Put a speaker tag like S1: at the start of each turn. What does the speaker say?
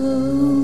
S1: Oh.